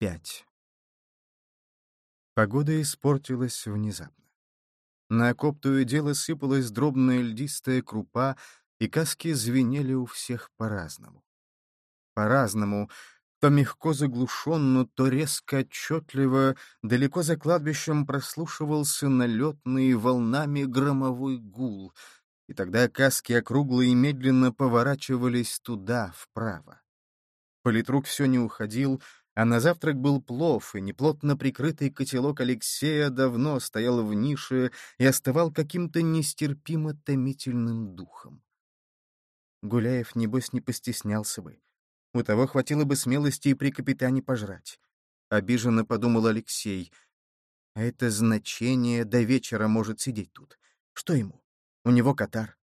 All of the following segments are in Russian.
5. Погода испортилась внезапно. На и дело сыпалась дробная льдистая крупа, и каски звенели у всех по-разному. По-разному, то мягко заглушенно, то резко отчетливо, далеко за кладбищем прослушивался налетный волнами громовой гул, и тогда каски округлые медленно поворачивались туда, вправо. Политрук все не уходил, а на завтрак был плов, и неплотно прикрытый котелок Алексея давно стоял в нише и оставал каким-то нестерпимо томительным духом. Гуляев, небось, не постеснялся бы. У того хватило бы смелости и при капитане пожрать. Обиженно подумал Алексей. А это значение до вечера может сидеть тут. Что ему? У него катар.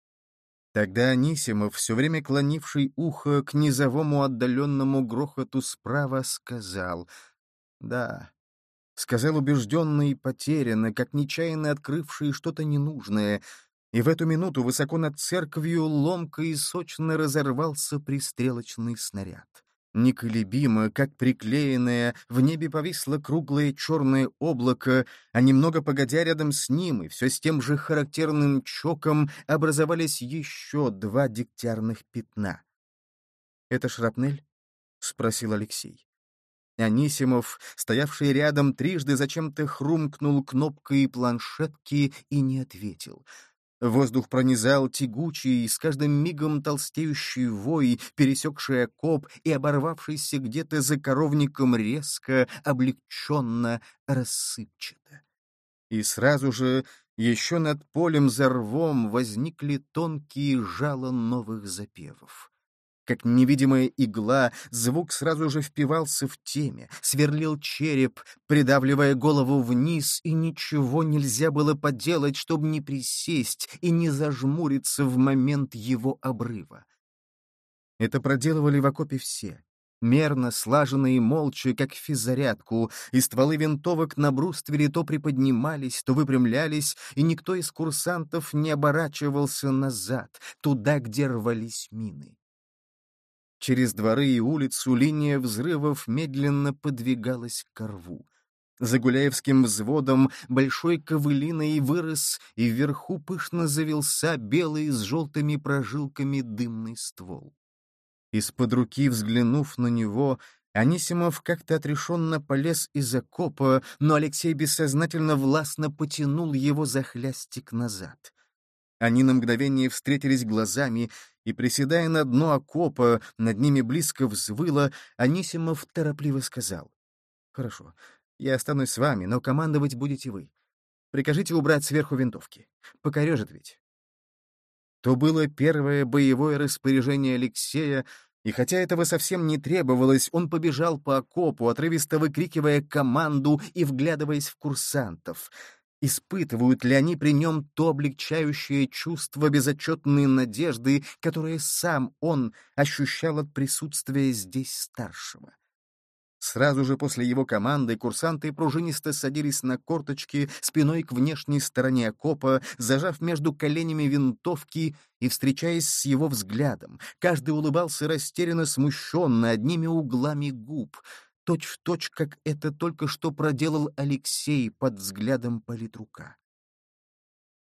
Тогда Анисимов, все время клонивший ухо к низовому отдаленному грохоту справа, сказал «Да». Сказал убежденно и потерянно, как нечаянно открывший что-то ненужное, и в эту минуту высоко над церковью ломко и сочно разорвался пристрелочный снаряд. Неколебимо, как приклеенное, в небе повисло круглое черное облако, а немного погодя рядом с ним и все с тем же характерным чоком образовались еще два дегтярных пятна. «Это шрапнель?» — спросил Алексей. Анисимов, стоявший рядом, трижды зачем-то хрумкнул кнопкой планшетки и не ответил — Воздух пронизал тягучий, с каждым мигом толстеющий вой, пересекший окоп и оборвавшийся где-то за коровником резко, облегченно, рассыпчато. И сразу же, еще над полем за рвом, возникли тонкие жало новых запевов. Как невидимая игла, звук сразу же впивался в теме, сверлил череп, придавливая голову вниз, и ничего нельзя было поделать, чтобы не присесть и не зажмуриться в момент его обрыва. Это проделывали в окопе все. Мерно, слаженно и молча, как физзарядку, и стволы винтовок на бруствере то приподнимались, то выпрямлялись, и никто из курсантов не оборачивался назад, туда, где рвались мины. Через дворы и улицу линия взрывов медленно подвигалась к рву. За Гуляевским взводом большой ковылиной вырос, и вверху пышно завелся белый с желтыми прожилками дымный ствол. Из-под руки, взглянув на него, Анисимов как-то отрешенно полез из окопа, но Алексей бессознательно властно потянул его за хлястик назад. Они на мгновение встретились глазами, и, приседая на дно окопа, над ними близко взвыло, Анисимов торопливо сказал. «Хорошо, я останусь с вами, но командовать будете вы. Прикажите убрать сверху винтовки. Покорежит ведь». То было первое боевое распоряжение Алексея, и хотя этого совсем не требовалось, он побежал по окопу, отрывисто выкрикивая команду и вглядываясь в курсантов — Испытывают ли они при нем то облегчающее чувство безотчетной надежды, которое сам он ощущал от присутствия здесь старшего? Сразу же после его команды курсанты пружинисто садились на корточки спиной к внешней стороне окопа, зажав между коленями винтовки и встречаясь с его взглядом. Каждый улыбался растерянно смущенно одними углами губ — точь-в-точь, точь, как это только что проделал Алексей под взглядом политрука.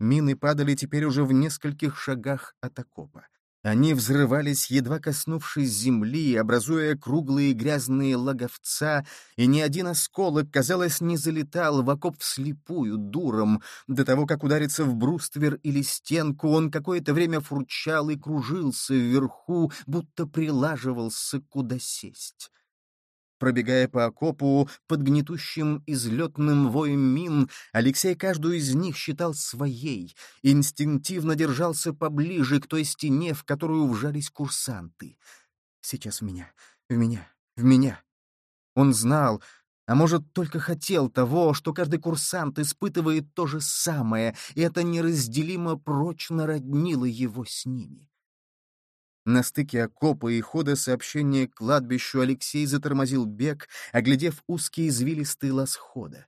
Мины падали теперь уже в нескольких шагах от окопа. Они взрывались, едва коснувшись земли, образуя круглые грязные логовца, и ни один осколок, казалось, не залетал в окоп вслепую, дуром. До того, как удариться в бруствер или стенку, он какое-то время фурчал и кружился вверху, будто прилаживался, куда сесть. Пробегая по окопу под гнетущим излетным воем мин, Алексей каждую из них считал своей, инстинктивно держался поближе к той стене, в которую вжались курсанты. «Сейчас в меня, в меня, в меня». Он знал, а может, только хотел того, что каждый курсант испытывает то же самое, и это неразделимо прочно роднило его с ними. На стыке окопа и хода сообщения к кладбищу Алексей затормозил бег, оглядев узкие извилистые лосхода.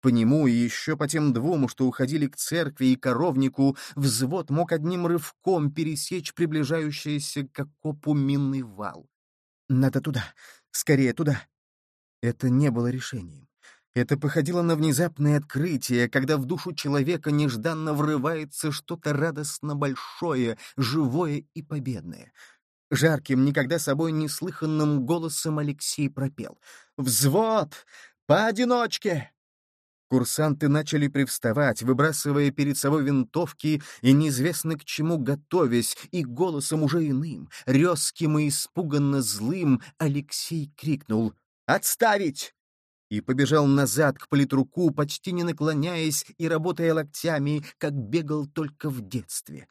По нему и еще по тем двум, что уходили к церкви и коровнику, взвод мог одним рывком пересечь приближающийся к окопу минный вал. «Надо туда! Скорее туда!» Это не было решением. Это походило на внезапное открытие, когда в душу человека нежданно врывается что-то радостно большое, живое и победное. Жарким, никогда собой неслыханным голосом Алексей пропел. «Взвод! Поодиночке!» Курсанты начали привставать, выбрасывая перед собой винтовки и неизвестно к чему готовясь, и голосом уже иным, резким и испуганно злым, Алексей крикнул «Отставить!» И побежал назад к политруку, почти не наклоняясь и работая локтями, как бегал только в детстве.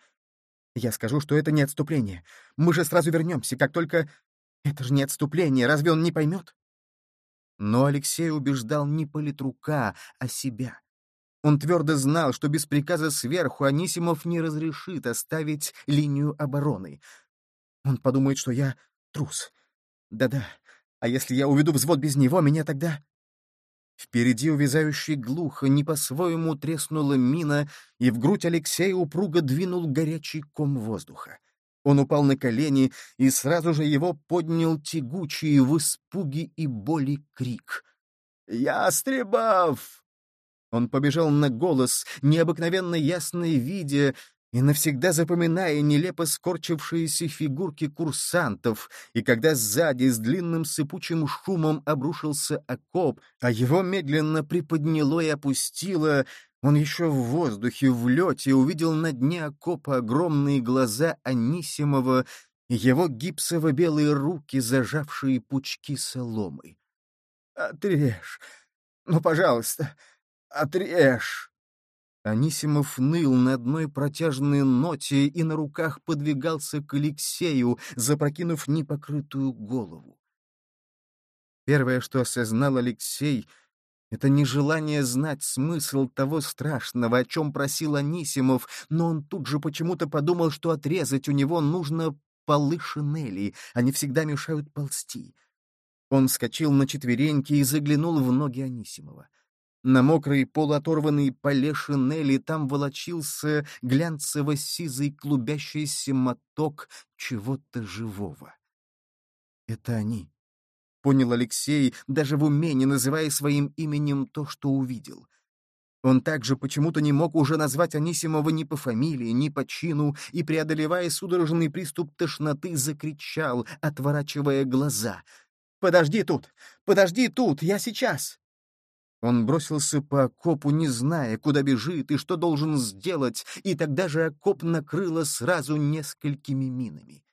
Я скажу, что это не отступление. Мы же сразу вернемся, как только... Это же не отступление, разве он не поймет? Но Алексей убеждал не политрука, а себя. Он твердо знал, что без приказа сверху Анисимов не разрешит оставить линию обороны. Он подумает, что я трус. Да-да, а если я уведу взвод без него, меня тогда... Впереди увязающий глухо, не по-своему треснула мина, и в грудь Алексея упруго двинул горячий ком воздуха. Он упал на колени, и сразу же его поднял тягучий в испуге и боли крик. «Ястребов!» Он побежал на голос, необыкновенно ясной видя, и навсегда запоминая нелепо скорчившиеся фигурки курсантов, и когда сзади с длинным сыпучим шумом обрушился окоп, а его медленно приподняло и опустило, он еще в воздухе, в лете, увидел на дне окопа огромные глаза Анисимова и его гипсово-белые руки, зажавшие пучки соломы. «Отрежь! Ну, пожалуйста, отрежь!» Анисимов ныл на одной протяжной ноте и на руках подвигался к Алексею, запрокинув непокрытую голову. Первое, что осознал Алексей, — это нежелание знать смысл того страшного, о чем просил Анисимов, но он тут же почему-то подумал, что отрезать у него нужно полы шинели, они всегда мешают ползти. Он вскочил на четвереньки и заглянул в ноги Анисимова. На мокрой полуоторванной поле шинели там волочился глянцево-сизый клубящийся моток чего-то живого. «Это они», — понял Алексей, даже в уме не называя своим именем то, что увидел. Он также почему-то не мог уже назвать Анисимова ни по фамилии, ни по чину, и, преодолевая судорожный приступ тошноты, закричал, отворачивая глаза. «Подожди тут! Подожди тут! Я сейчас!» Он бросился по окопу, не зная, куда бежит и что должен сделать, и тогда же окоп накрыло сразу несколькими минами.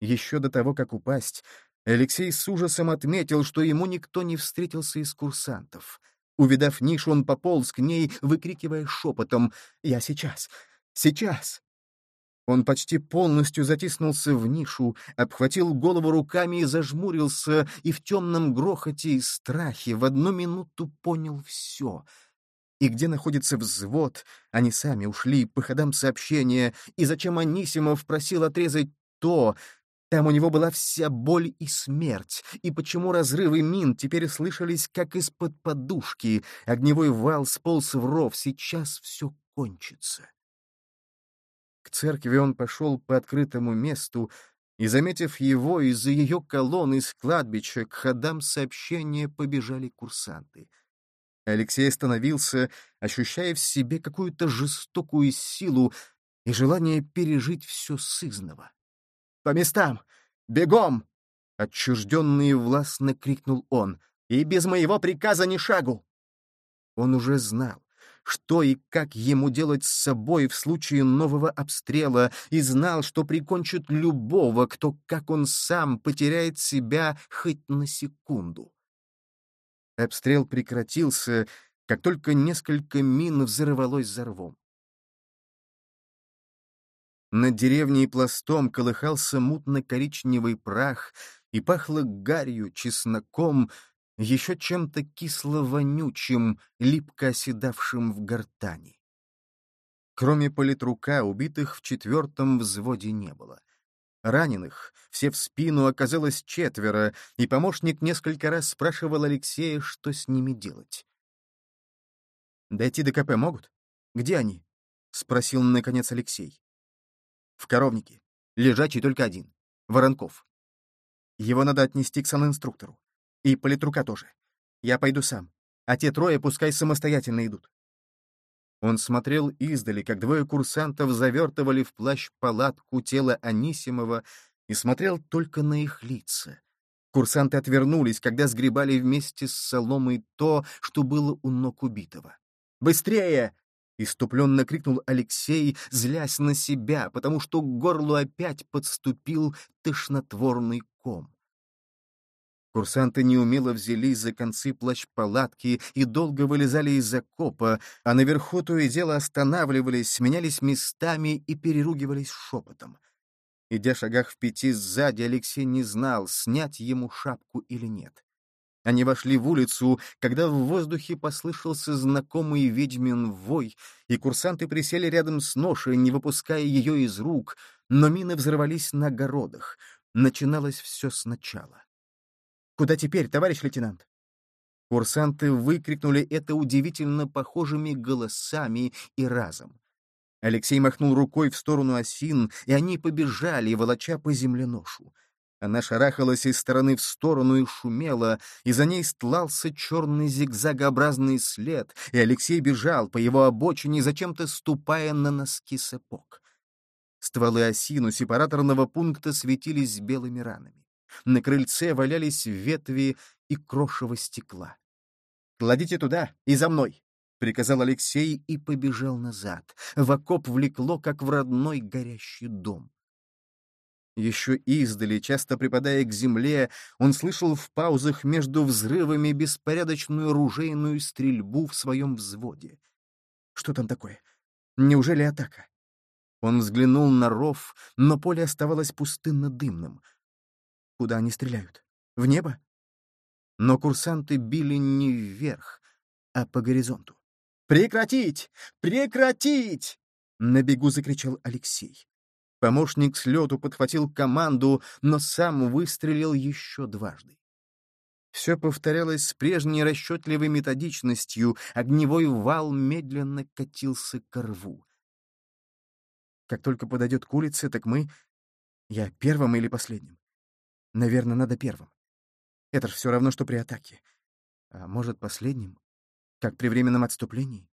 Еще до того, как упасть, Алексей с ужасом отметил, что ему никто не встретился из курсантов. Увидав нишу, он пополз к ней, выкрикивая шепотом «Я сейчас! Сейчас!» Он почти полностью затиснулся в нишу, обхватил голову руками и зажмурился, и в темном грохоте и страхе в одну минуту понял все. И где находится взвод, они сами ушли по ходам сообщения, и зачем Анисимов просил отрезать то, там у него была вся боль и смерть, и почему разрывы мин теперь слышались как из-под подушки, огневой вал сполз в ров, сейчас все кончится. К церкви он пошел по открытому месту, и, заметив его, из-за ее колонн из кладбища к ходам сообщения побежали курсанты. Алексей остановился, ощущая в себе какую-то жестокую силу и желание пережить все сызново. «По местам! Бегом!» — отчужденный и властно крикнул он. «И без моего приказа ни шагу!» Он уже знал что и как ему делать с собой в случае нового обстрела, и знал, что прикончит любого, кто, как он сам, потеряет себя хоть на секунду. Обстрел прекратился, как только несколько мин взорвалось за рвом. Над деревней пластом колыхался мутно-коричневый прах, и пахло гарью, чесноком, еще чем-то кисло-вонючим, липко оседавшим в гортани. Кроме политрука, убитых в четвертом взводе не было. Раненых, все в спину, оказалось четверо, и помощник несколько раз спрашивал Алексея, что с ними делать. «Дойти до КП могут? Где они?» — спросил, наконец, Алексей. «В коровнике. Лежачий только один. Воронков. Его надо отнести к санинструктору. И политрука тоже. Я пойду сам. А те трое пускай самостоятельно идут. Он смотрел издали, как двое курсантов завертывали в плащ палатку тело Анисимова и смотрел только на их лица. Курсанты отвернулись, когда сгребали вместе с соломой то, что было у ног убитого. «Быстрее!» — иступленно крикнул Алексей, злясь на себя, потому что к горлу опять подступил тошнотворный ком. Курсанты неумело взялись за концы плащ-палатки и долго вылезали из окопа, а наверху то и дело останавливались, менялись местами и переругивались шепотом. Идя шагах в пяти сзади, Алексей не знал, снять ему шапку или нет. Они вошли в улицу, когда в воздухе послышался знакомый ведьмин вой, и курсанты присели рядом с ношей, не выпуская ее из рук, но мины взорвались на огородах. Начиналось все сначала. «Куда теперь, товарищ лейтенант?» Курсанты выкрикнули это удивительно похожими голосами и разом. Алексей махнул рукой в сторону осин, и они побежали, волоча по земле ношу. Она шарахалась из стороны в сторону и шумела, и за ней стлался черный зигзагообразный след, и Алексей бежал по его обочине, зачем-то ступая на носки сапог. Стволы осин у сепараторного пункта светились белыми ранами. На крыльце валялись ветви и крошево стекла. «Кладите туда и за мной!» — приказал Алексей и побежал назад. В окоп влекло, как в родной горящий дом. Еще издали, часто припадая к земле, он слышал в паузах между взрывами беспорядочную ружейную стрельбу в своем взводе. Что там такое? Неужели атака? Он взглянул на ров, но поле оставалось пустынно-дымным. Куда они стреляют? В небо? Но курсанты били не вверх, а по горизонту. «Прекратить! Прекратить!» — на бегу закричал Алексей. Помощник с лету подхватил команду, но сам выстрелил еще дважды. Все повторялось с прежней расчетливой методичностью, огневой вал медленно катился к рву. Как только подойдет к улице, так мы... Я первым или последним? Наверное, надо первым. Это ж все равно, что при атаке. А может, последним? как при временном отступлении.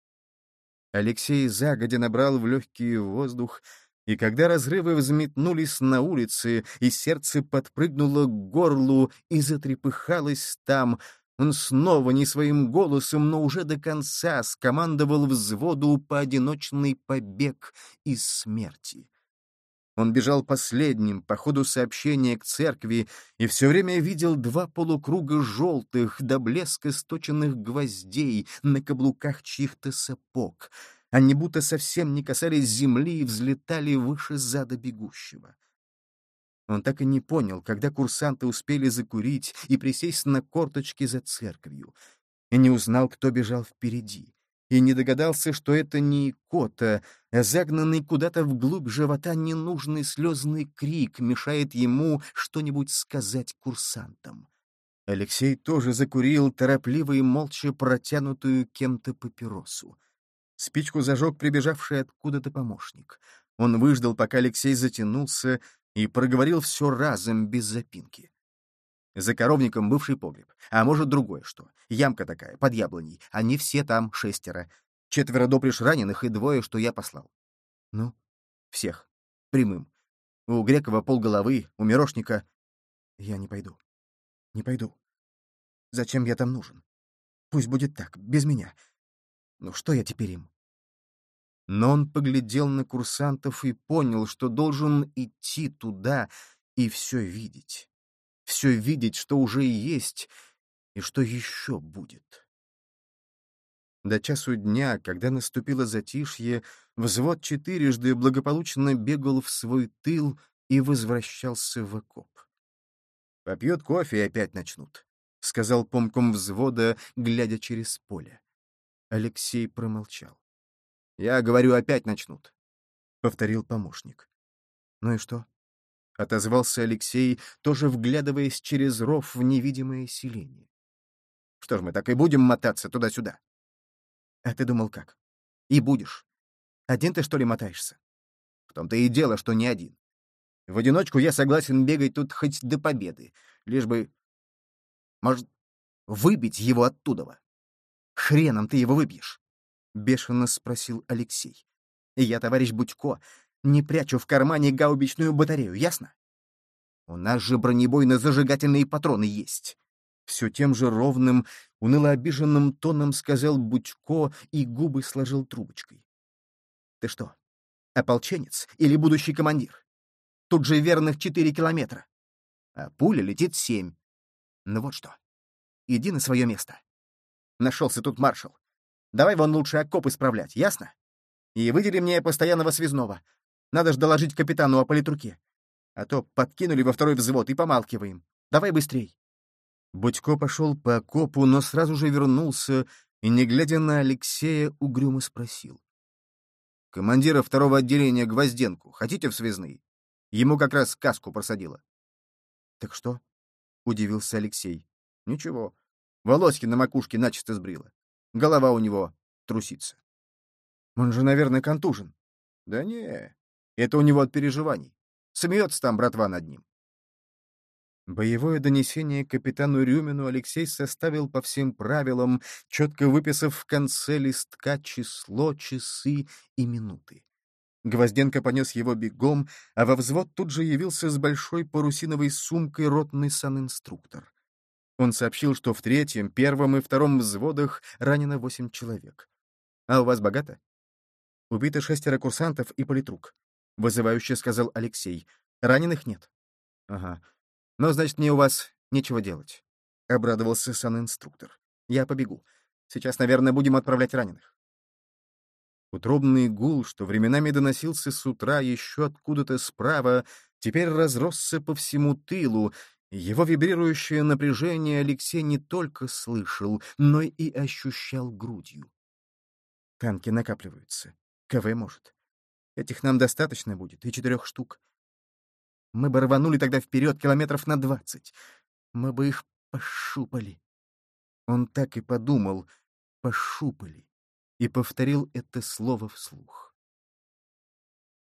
Алексей загодя набрал в легкий воздух, и когда разрывы взметнулись на улице, и сердце подпрыгнуло к горлу и затрепыхалось там, он снова не своим голосом, но уже до конца скомандовал взводу поодиночный побег из смерти. Он бежал последним по ходу сообщения к церкви и все время видел два полукруга желтых до блеска сточенных гвоздей на каблуках чьих-то сапог. Они будто совсем не касались земли и взлетали выше зада бегущего. Он так и не понял, когда курсанты успели закурить и присесть на корточки за церковью, и не узнал, кто бежал впереди и не догадался, что это не кота, а загнанный куда-то вглубь живота ненужный слезный крик мешает ему что-нибудь сказать курсантам. Алексей тоже закурил торопливо и молча протянутую кем-то папиросу. Спичку зажег прибежавший откуда-то помощник. Он выждал, пока Алексей затянулся, и проговорил все разом, без запинки. За коровником бывший погреб. А может, другое что. Ямка такая, под яблоней. Они все там шестеро. Четверо допришь раненых и двое, что я послал. Ну, всех. Прямым. У Грекова полголовы, у Мирошника... Я не пойду. Не пойду. Зачем я там нужен? Пусть будет так, без меня. Ну что я теперь им? Но он поглядел на курсантов и понял, что должен идти туда и все видеть все видеть, что уже есть и что еще будет. До часу дня, когда наступило затишье, взвод четырежды благополучно бегал в свой тыл и возвращался в окоп. «Попьет кофе и опять начнут», — сказал помком взвода, глядя через поле. Алексей промолчал. «Я говорю, опять начнут», — повторил помощник. «Ну и что?» — отозвался Алексей, тоже вглядываясь через ров в невидимое селение. «Что ж, мы так и будем мотаться туда-сюда?» «А ты думал как? И будешь. Один ты, что ли, мотаешься?» «В том-то и дело, что не один. В одиночку я согласен бегать тут хоть до победы, лишь бы...» Может, выбить его оттуда? Хреном ты его выбьешь? — бешено спросил Алексей. «Я, товарищ Будько, не прячу в кармане гаубичную батарею, ясно? У нас же бронебойно-зажигательные патроны есть. Все тем же ровным, уныло обиженным тоном сказал Будько и губы сложил трубочкой. Ты что, ополченец или будущий командир? Тут же верных четыре километра. А пуля летит семь. Ну вот что. Иди на свое место. Нашелся тут маршал. Давай вон лучше окоп исправлять, ясно? И выдели мне постоянного связного. Надо ж доложить капитану о политруке. А то подкинули во второй взвод и помалкиваем. Давай быстрей. Будько пошел по окопу, но сразу же вернулся и, не глядя на Алексея, угрюмо спросил. «Командира второго отделения Гвозденку хотите в связные? Ему как раз каску просадило». «Так что?» — удивился Алексей. «Ничего. Волоски на макушке начисто сбрила. Голова у него трусится». «Он же, наверное, контужен». «Да не, это у него от переживаний. Смеется там братва над ним. Боевое донесение капитану Рюмину Алексей составил по всем правилам, четко выписав в конце листка число, часы и минуты. Гвозденко понес его бегом, а во взвод тут же явился с большой парусиновой сумкой ротный санинструктор. Он сообщил, что в третьем, первом и втором взводах ранено восемь человек. «А у вас богато?» «Убито шестеро курсантов и политрук», — вызывающе сказал Алексей. «Раненых нет». «Ага. Но, значит, мне у вас нечего делать», — обрадовался сан-инструктор. «Я побегу. Сейчас, наверное, будем отправлять раненых». Утробный гул, что временами доносился с утра еще откуда-то справа, теперь разросся по всему тылу, его вибрирующее напряжение Алексей не только слышал, но и ощущал грудью. Танки накапливаются. КВ может. Этих нам достаточно будет, и четырех штук. Мы бы рванули тогда вперед километров на двадцать. Мы бы их пошупали. Он так и подумал, пошупали, и повторил это слово вслух.